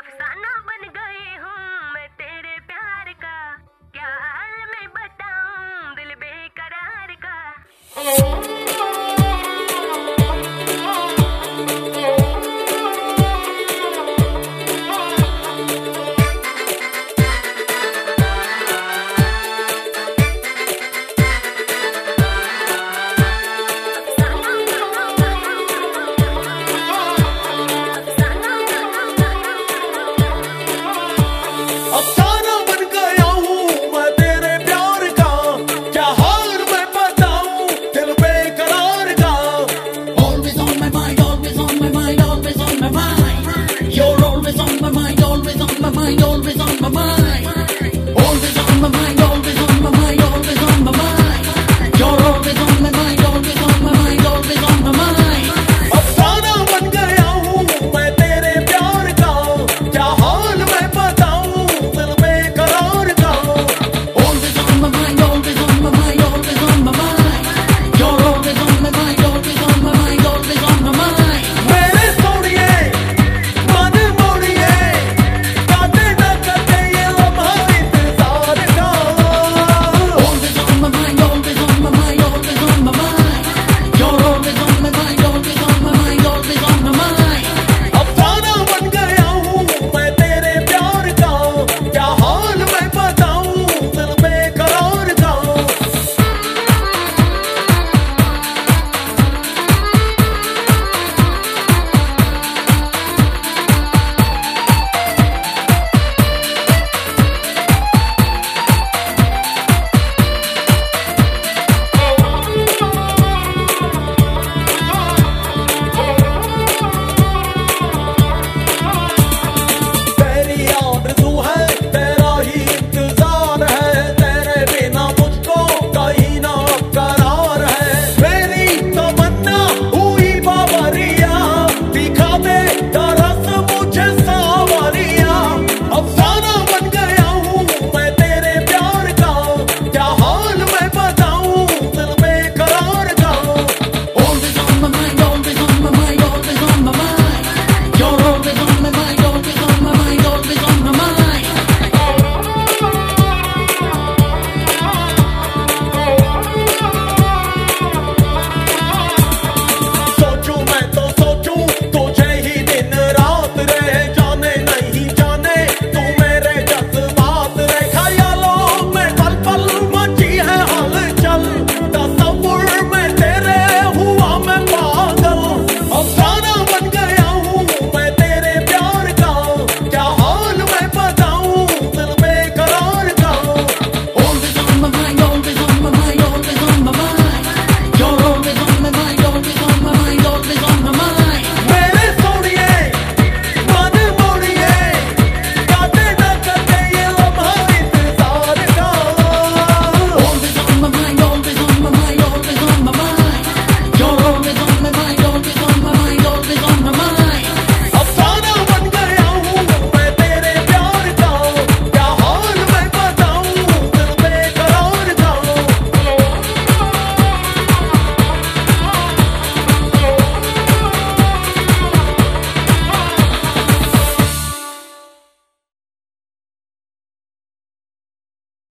Officer, no!